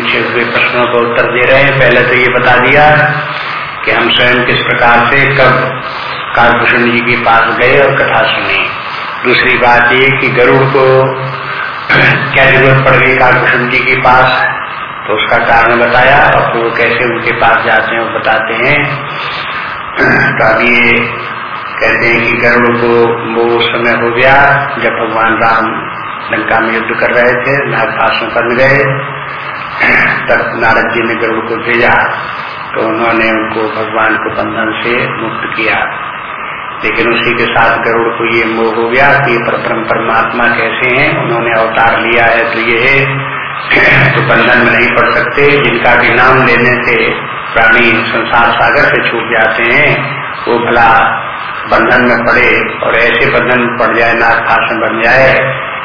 पूछे हुए प्रश्नों का उत्तर दे रहे हैं। पहले तो ये बता दिया कि हम स्वयं किस प्रकार से कब कालभूषण जी के पास गए और कथा सुनी। दूसरी बात ये कि गरुड़ को क्या ज़रूरत पड़ गई कालभूषण जी के पास? तो उसका कारण बताया और फिर वो कैसे उनके पास जाते हैं वो बताते हैं। तो अब ये कहते हैं कि गरुड़ को वो समय हो गया जब भगवान राम लंका में युद्ध कर रहे थे नागपासों पर गए। तब नारद जी ने गरुड़ को भेजा तो उन्होंने उनको भगवान को बंधन से मुक्त किया। लेकिन उसी के साथ गरुड़ को ये मोह हो गया कि परम परमात्मा कैसे हैं, उन्होंने अवतार लिया है तो ये तो बंधन में नहीं पड़ सकते, जिनका भी नाम लेने से प्राणी संसार सागर से छूट जाते हैं, वो भला बंधन में पड़े और ऐसे बंधन पड़ जाए नाथ भाषण बन जाए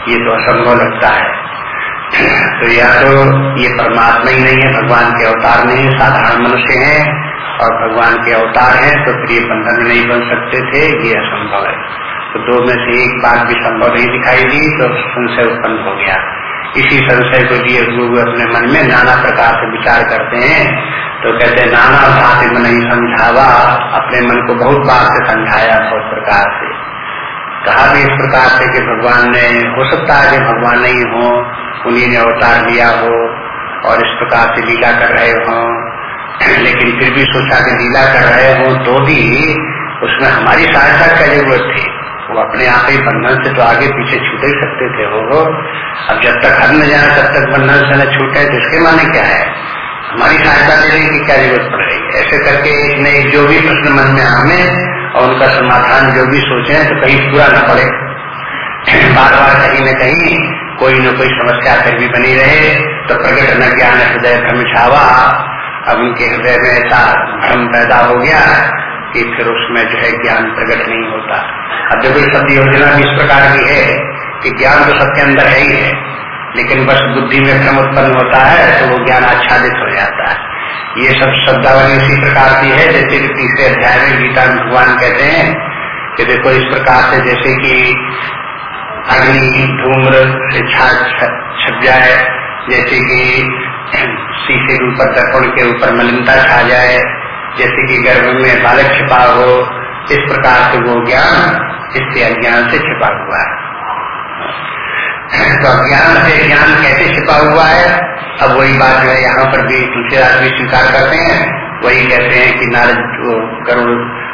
ये तो असंभव लगता है। तो या तो ये परमात्मा ही नहीं है, भगवान के अवतार नहीं साधारण मनुष्य हैं और भगवान के अवतार हैं तो फिर ये बंधन नहीं बन सकते थे, ये असंभव है। तो दो में से एक बात भी संभव नहीं दिखाई दी तो संशय उत्पन्न हो गया। इसी संशय को लिए गुरु अपने मन में नाना प्रकार से विचार करते हैं। तो कहते हैं, नाना भांति में नहीं समझावा, अपने मन को बहुत बार से समझाया, बहुत प्रकार से। कहा भी इस प्रकार से कि भगवान ने, हो सकता है कि भगवान नहीं हो, उन्हीं ने अवतार लिया हो और इस प्रकार से लीला कर रहे हो। लेकिन फिर भी सोचा कि लीला कर रहे हो तो भी उसमें हमारी सहायता क्या ज़रूरत थी। वो अपने आप ही बंधन से तो आगे पीछे छूट ही सकते थे वो अब जब तक हम न जाए, तब तक बंधन से न छूटे तो इसके माने क्या है? हमारी सहायता लेने की क्या ज़रूरत पड़ रही है? ऐसे करके एक जो भी प्रश्न मन में हमें और उनका समाधान जो भी सोचे तो कहीं पूरा न पड़े। बार बार कहीं न कहीं कोई न कोई समस्या फिर भी बनी रहे तो प्रकट न ज्ञान हृदय भ्रम छावा। अब उनके हृदय में ऐसा भ्रम पैदा हो गया कि फिर उसमें जो है ज्ञान प्रकट नहीं होता। अब देखो शब्द योजना भी इस प्रकार की है कि ज्ञान तो सबके अंदर है ही है, लेकिन बस बुद्धि में भ्रम उत्पन्न होता है तो वो ज्ञान आच्छादित हो जाता है। ये सब शब्दावली इसी प्रकार की है, जैसे कि तीसरे अध्याय में गीता भगवान कहते हैं कि देखो इस प्रकार से जैसे कि अग्नि, धूम्र छप जाए जैसे कि शीशे के ऊपर, दर्पण के ऊपर मलिनता छा जाए, जैसे कि गर्भ में बालक छिपा हो, इस प्रकार से वो ज्ञान, इससे अज्ञान से छिपा हुआ है। तो अज्ञान से ज्ञान कैसे छिपा हुआ है? अब वही बात जो है यहाँ पर भी तुलसीदास भी स्वीकार करते हैं। वही कहते हैं कि नारद गरुड़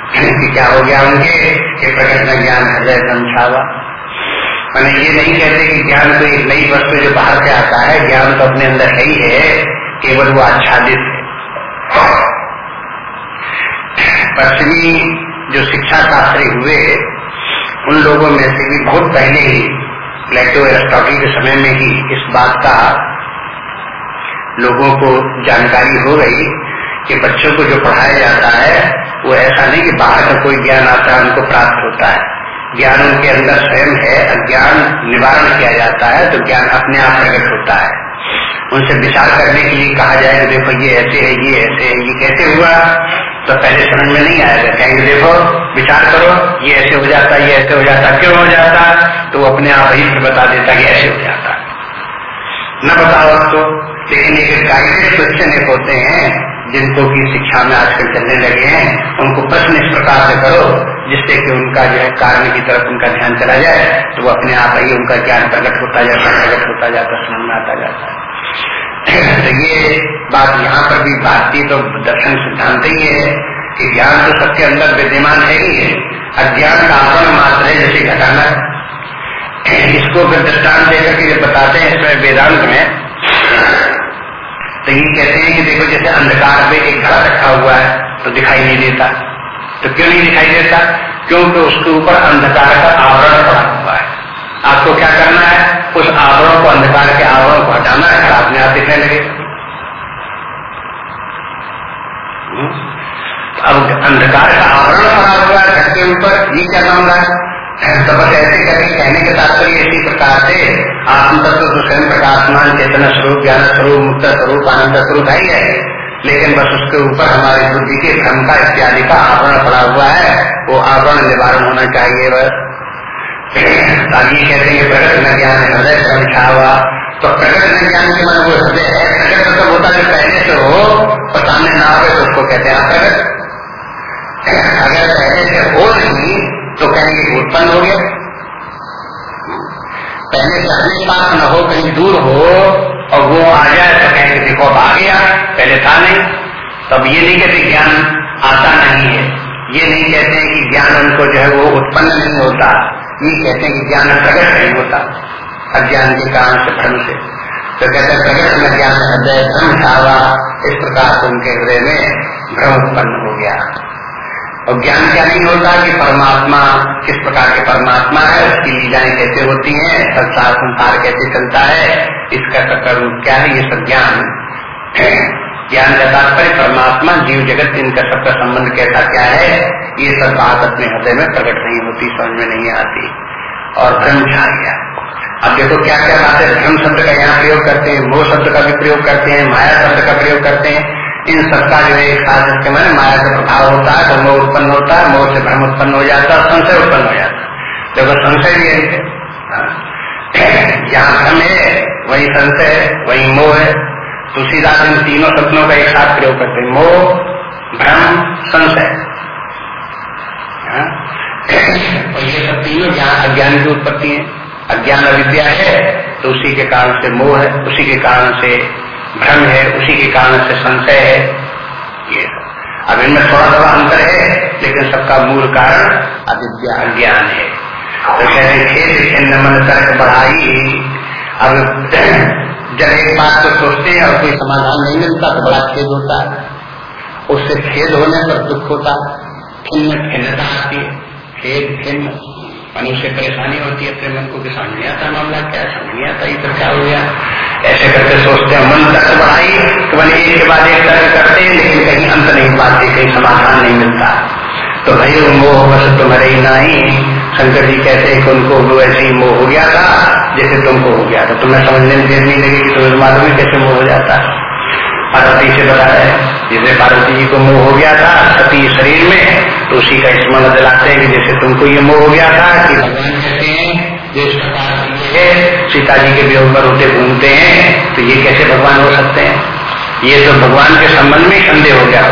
क्या हो गया उनके? कि प्रकट में ज्ञान, हृदय समझावा मैंने ये नहीं कहते कि ज्ञान तो एक नई वस्तु जो बाहर से आता है, ज्ञान तो अपने अंदर है ही है, केवल वो आच्छादित है। पश्चिमी जो शिक्षा शास्त्री हुए, उन लोगों में से भी बहुत पहले ही प्लेटो एरिस्टोटल के समय में ही इस बात का लोगों को जानकारी हो गई कि बच्चों को जो पढ़ाया जाता है, वो ऐसा नहीं कि बाहर का कोई ज्ञान आता है, उनको प्राप्त होता है। ज्ञान उनके अंदर स्वयं है, अज्ञान निवारण किया जाता है तो ज्ञान अपने आप प्रकट होता है। उनसे विचार करने के लिए कहा जाए कि देखो ये ऐसे है, ये ऐसे है, ये कैसे हुआ? तो पहले समझ में नहीं आएगा। कहेंगे, देखो, विचार करो, ये ऐसे हो जाता, ये ऐसे हो जाता, क्यों हो जाता? तो वो अपने आप ही बता देता कि ऐसे हो जाता। न बताओ तो लेकिन एक गाइडेड क्वेश्चन एक होते हैं। जिनको की शिक्षा में आजकल चलने लगे हैं, उनको प्रश्न इस प्रकार से करो, जिससे कि उनका जो है कारण की तरफ़ उनका ध्यान चला जाए तो वो अपने आप ही उनका ज्ञान प्रकट होता जाता, प्रकट होता जाता, समझ में आता जाता तो ये बात यहाँ पर भी भारतीय तो दर्शन सिद्धांत ही है कि ज्ञान तो सबके अंदर विद्यमान है ही है। अज्ञान का आवरण मात्र है, जैसे घटाना। इसको फिर दृष्टान देकर के बताते हैं, इसमें वेदांत में तो ये कहते हैं कि देखो जैसे अंधकार में एक घड़ा रखा हुआ है तो दिखाई नहीं देता। तो क्यों नहीं दिखाई देता? क्योंकि उसके ऊपर अंधकार का आवरण पड़ा हुआ है। आपको क्या करना है? उस आवरण को, अंधकार के आवरण को हटाना है अपने आप दिखने लगे। हम्म? अब अंधकार का आवरण पड़ा हुआ है, घर के ऊपर, ये क्या काम रहा है? तो बस ऐसे करके कहने के तात्पर्य इसी प्रकार से आत्म तत्व तो स्वयं प्रकाशमान चेतना स्वरूप, ज्ञान स्वरूप, मुक्त स्वरूप, आनंद स्वरूप है ही है। लेकिन बस उसके ऊपर हमारी बुद्धि के भ्रम का इत्यादि का आवरण पड़ा हुआ है। वो आवरण निवारण होना चाहिए बस। आगे कहते हैं प्रकट न ज्ञान हृदय समझा हुआ। तो प्रकट न ज्ञान के मन वो हृदय है। प्रकट मतलब होता है पहले से हो और सामने ना हो तो उसको कहते हैं अगर पहले से हो नहीं तो कहेंगे उत्पन्न हो गया। पहले अपने पास न हो, कहीं दूर हो, और वो आ जाए तो कहेंगे देखो अब आ गया, पहले था नहीं। तब ये नहीं कहते ज्ञान आता नहीं है। ये नहीं कहते कि ज्ञान उनको जो है वो उत्पन्न नहीं होता। ये कहते हैं कि ज्ञान प्रकट नहीं होता, अज्ञान के कारण से भ्रम से। तो कहते प्रकट में ज्ञान हृदय भ्रम छावा इस प्रकार से उनके हृदय में भ्रम उत्पन्न हो गया। और ज्ञान क्या नहीं होता कि परमात्मा, किस प्रकार के परमात्मा है, उसकी लीलाएँ कैसे होती हैं, संसार संसार कैसे चलता है, इसका सकल रूप क्या है, ये सब ज्ञान। ज्ञान का तात्पर्य परमात्मा, जीव जगत, इनका सबका संबंध कैसा क्या है, ये सब बात अपने हृदय में प्रकट नहीं होती, समझ में नहीं आती। और भ्रम छा गया। अब देखो क्या क्या बात है भ्रम शब्द का यहाँ प्रयोग करते हैं मोह शब्द का भी प्रयोग करते हैं, माया शब्द का प्रयोग करते हैं। इन सबका जो है एक साथ इसके मैंने माया का प्रभाव होता है मोह उत्पन्न होता है मोह से भ्रम उत्पन्न हो जाता है संशय उत्पन्न हो जाता है। देखो, संशय भी है। जहाँ भ्रम है, वही संशय वही मोह है। तुलसीदास इन तीनों शब्दों का एक साथ प्रयोग करते हैं। मोह, भ्रम, संशय। हाँ? ये सब तीनों जहाँ अज्ञान की उत्पत्ति है। अज्ञान अविद्या है तो उसी के कारण से मोह है, उसी के कारण से भ्रम है, उसी के कारण से संशय है। ये अब इनमें थोड़ा थोड़ा अंतर है, लेकिन सबका मूल कारण अविद्या अज्ञान है। तो कहते खेत छिन्न मन तर्क बढ़ाई, अब जब एक बात को सोचते हैं और कोई समाधान नहीं मिलता तो बड़ा खेद होता है। उससे खेद होने पर दुख होता खिन्न खिन्नता आती है। खेद खिन्न मनुष्य परेशानी होती है, अपने मन को कि समझ नहीं आता मामला, क्या समझ नहीं आता इधर क्या हो गया? ऐसे करके सोचते हैं, मन तक बढ़ाई तो मैंने एक के बाद एक तरह करते हैं, लेकिन कहीं अंत नहीं पाते, कहीं समाधान नहीं मिलता। तो भाई मोह बस तुम्हारे ही ना ही। शंकर जी कहते हैं कि उनको वो ऐसे ही मोह हो गया था, जैसे तुमको हो गया था। तुम्हें समझने में देर नहीं लगी कि तुम्हें मालूम कैसे मोह हो जाता। है पार्वती से बता है। जैसे पार्वती जी को मोह हो गया था सती शरीर में तो उसी का स्मरण दिलाते हैं कि जैसे तुमको ये मोह हो गया था कि भगवान कहते हैं, जिस प्रकार सीता जी के वियोग पर होते घूमते हैं तो ये कैसे भगवान हो सकते हैं? ये तो भगवान के संबंध में संदेह हो गया।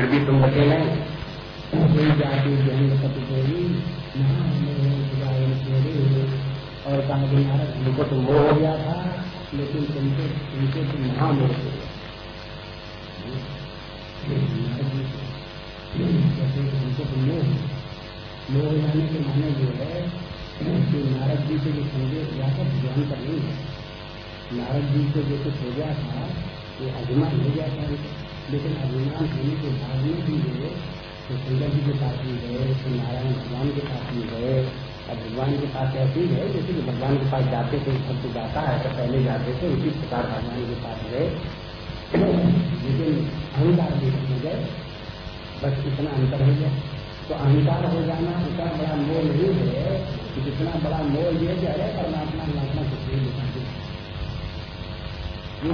फिर भी तुम बचे और तो मोह हो गया था, लेकिन तो हो गया। तो मोह मोह जाने के माने जो है कि नारद जी को जो संदेश दिया था ज्ञान पर नहीं है। नारद जी को जो कुछ हो गया था, वो अभिमान हो गया था लेकिन अभिमान होने के बाद में भी जो तो शंकर जी के पास भी गए तो नारायण भगवान के पास भी गए और भगवान के पास ऐसी है, जैसे कि भगवान के पास जाते थे, सब तो जाता है तो पहले जाते थे, उसी प्रकार भगवान के पास गए। लेकिन अहंकार भी हो गए, बस इतना अंतर हो गया। तो अहंकार हो जाना इतना बड़ा मोल नहीं है कि जितना बड़ा मोल ये है परमात्मा महात्मा कुछ नहीं दिखाते। ये